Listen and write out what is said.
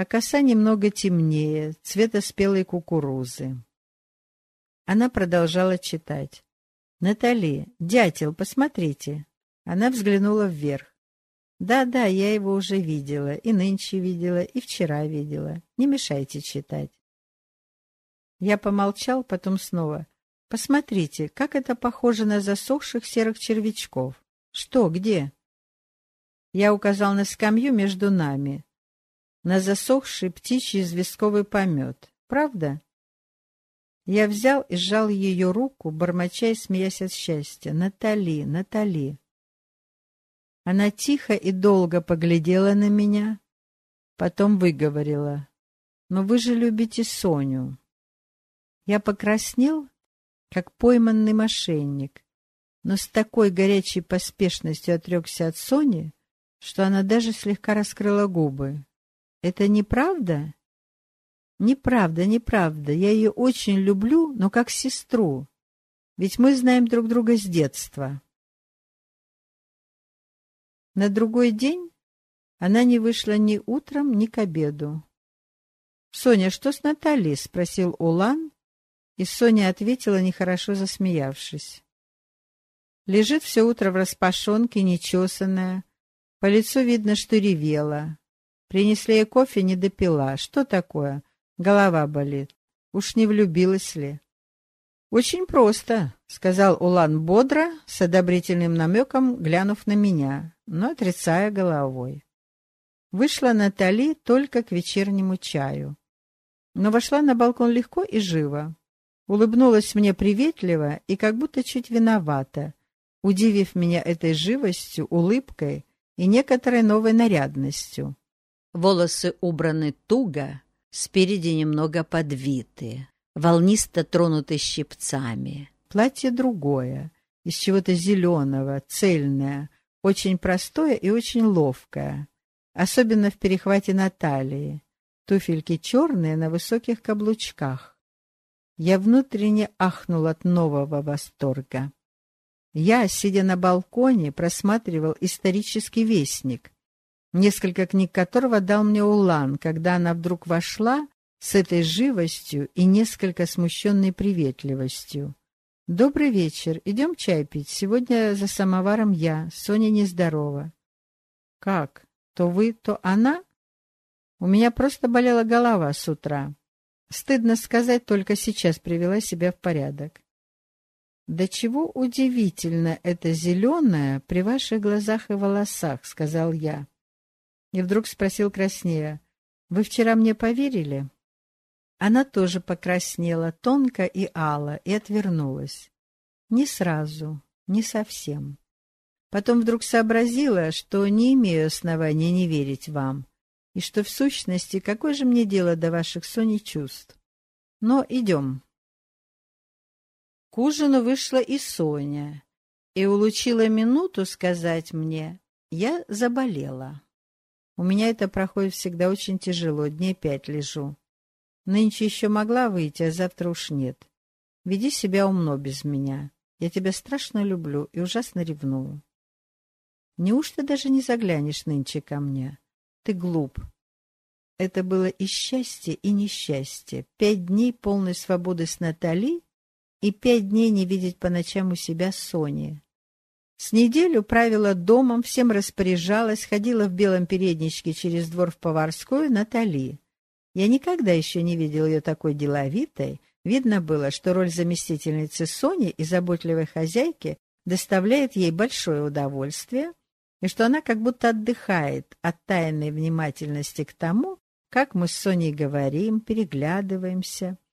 а коса немного темнее, цвета спелой кукурузы. Она продолжала читать. «Натали, дятел, посмотрите!» Она взглянула вверх. «Да-да, я его уже видела, и нынче видела, и вчера видела. Не мешайте читать». Я помолчал, потом снова. «Посмотрите, как это похоже на засохших серых червячков. Что, где?» Я указал на скамью между нами, на засохший птичий известковый помет. Правда? Я взял и сжал ее руку, бормоча и смеясь от счастья. «Натали, Натали!» Она тихо и долго поглядела на меня, потом выговорила. «Но вы же любите Соню». Я покраснел, как пойманный мошенник, но с такой горячей поспешностью отрекся от Сони, что она даже слегка раскрыла губы. «Это неправда?» «Неправда, неправда. Я ее очень люблю, но как сестру. Ведь мы знаем друг друга с детства». На другой день она не вышла ни утром, ни к обеду. «Соня, что с Натальей?» — спросил Улан, и Соня ответила, нехорошо засмеявшись. Лежит все утро в распашонке, нечесанная, по лицу видно, что ревела. Принесли ей кофе, не допила. Что такое? Голова болит. Уж не влюбилась ли? «Очень просто», — сказал Улан бодро, с одобрительным намеком, глянув на меня, но отрицая головой. Вышла Натали только к вечернему чаю. Но вошла на балкон легко и живо. Улыбнулась мне приветливо и как будто чуть виновата, удивив меня этой живостью, улыбкой и некоторой новой нарядностью. Волосы убраны туго, спереди немного подвиты, волнисто тронуты щипцами. Платье другое, из чего-то зеленого, цельное, очень простое и очень ловкое, особенно в перехвате на талии. Туфельки черные на высоких каблучках. Я внутренне ахнул от нового восторга. Я, сидя на балконе, просматривал исторический вестник, несколько книг которого дал мне Улан, когда она вдруг вошла с этой живостью и несколько смущенной приветливостью. «Добрый вечер. Идем чай пить. Сегодня за самоваром я. Соня нездорова». «Как? То вы, то она?» «У меня просто болела голова с утра. Стыдно сказать, только сейчас привела себя в порядок. «Да чего удивительно это зеленое при ваших глазах и волосах», — сказал я. И вдруг спросил краснея, «Вы вчера мне поверили?» Она тоже покраснела, тонко и ало, и отвернулась. Не сразу, не совсем. Потом вдруг сообразила, что не имею основания не верить вам, и что, в сущности, какое же мне дело до ваших Сони чувств. Но идем. К ужину вышла и Соня, и улучила минуту сказать мне, я заболела. У меня это проходит всегда очень тяжело, дней пять лежу. Нынче еще могла выйти, а завтра уж нет. Веди себя умно без меня. Я тебя страшно люблю и ужасно ревную. Неужто даже не заглянешь нынче ко мне? Ты глуп. Это было и счастье, и несчастье. Пять дней полной свободы с Натали и пять дней не видеть по ночам у себя Сони. С неделю правила домом, всем распоряжалась, ходила в белом передничке через двор в поварскую Натали. Я никогда еще не видел ее такой деловитой. Видно было, что роль заместительницы Сони и заботливой хозяйки доставляет ей большое удовольствие, и что она как будто отдыхает от тайной внимательности к тому, как мы с Соней говорим, переглядываемся —